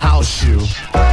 house you.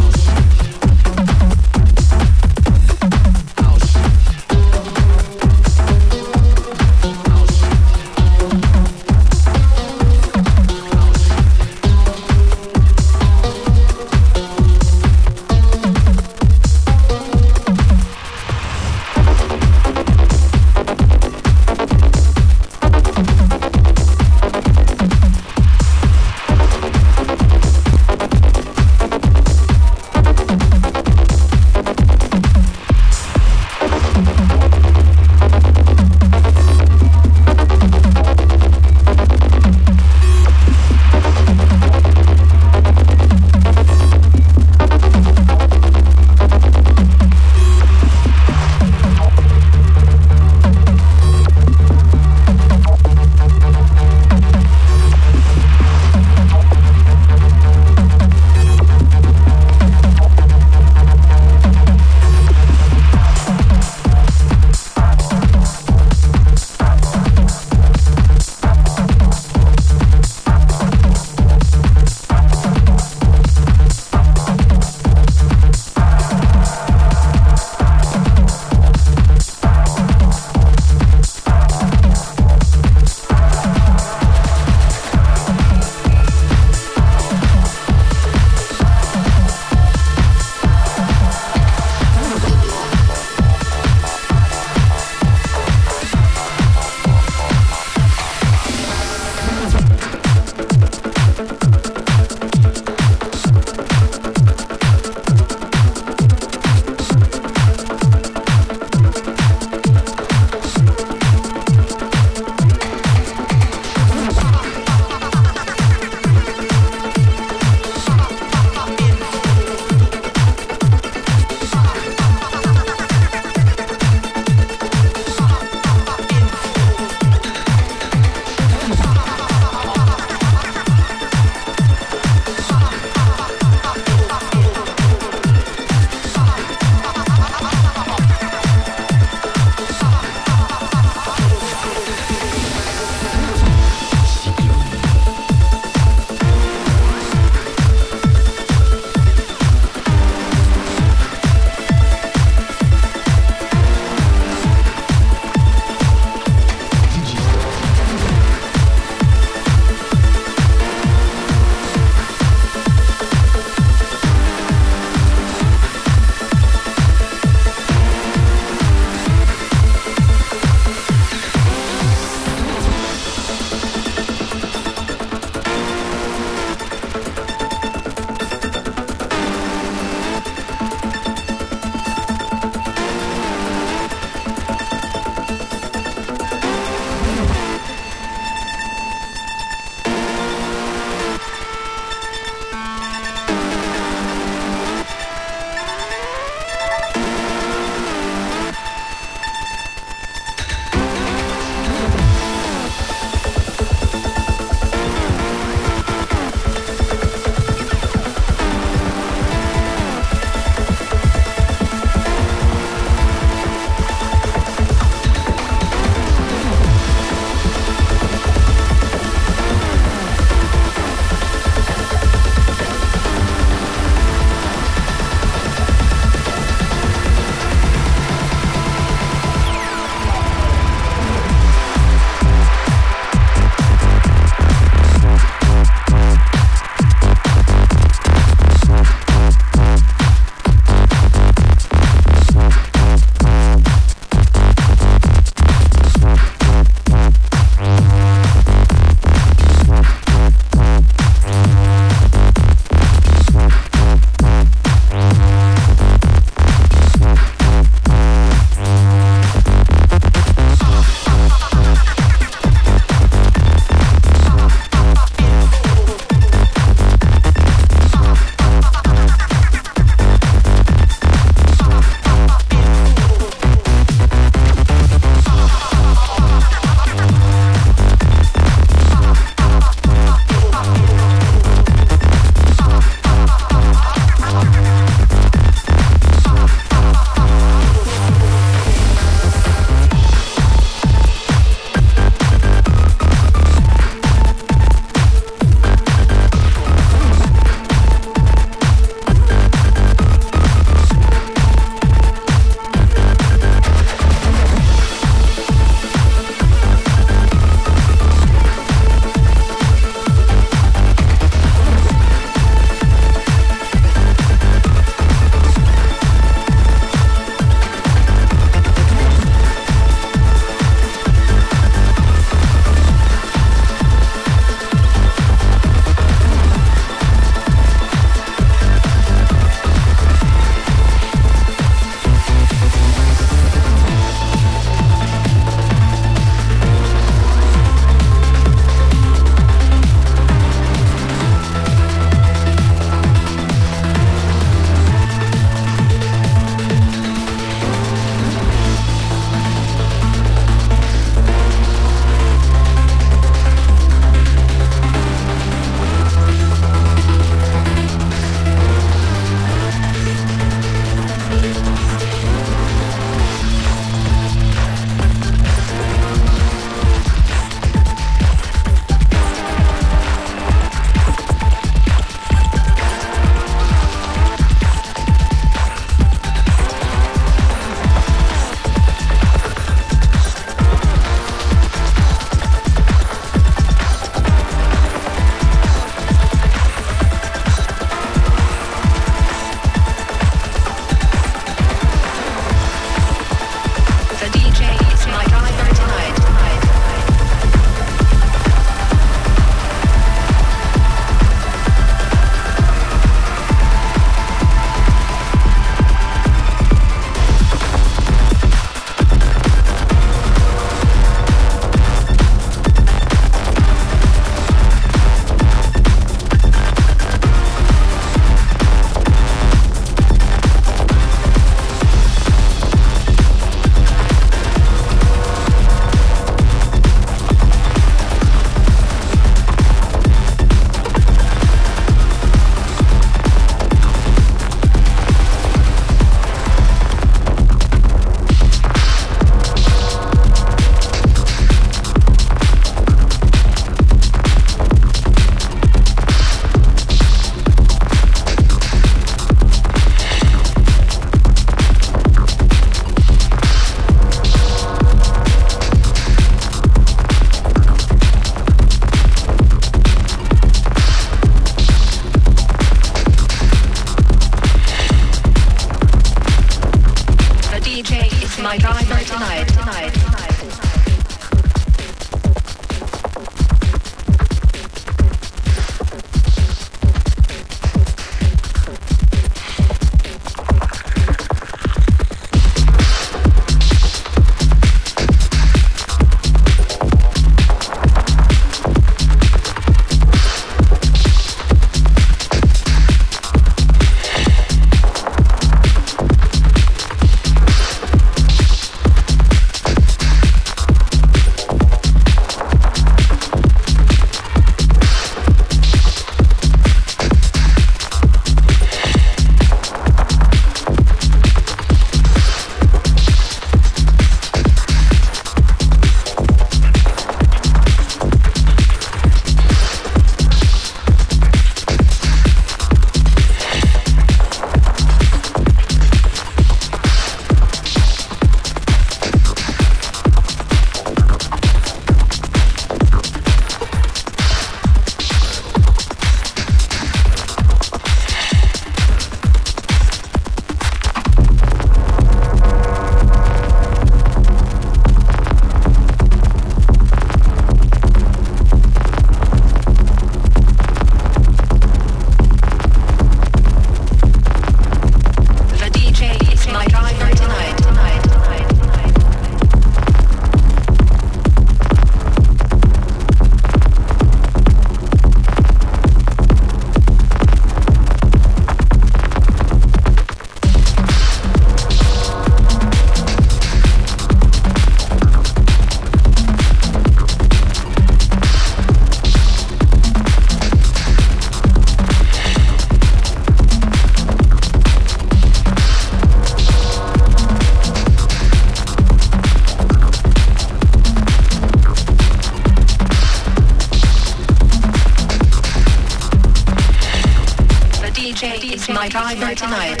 Tonight.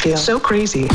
Feel so crazy.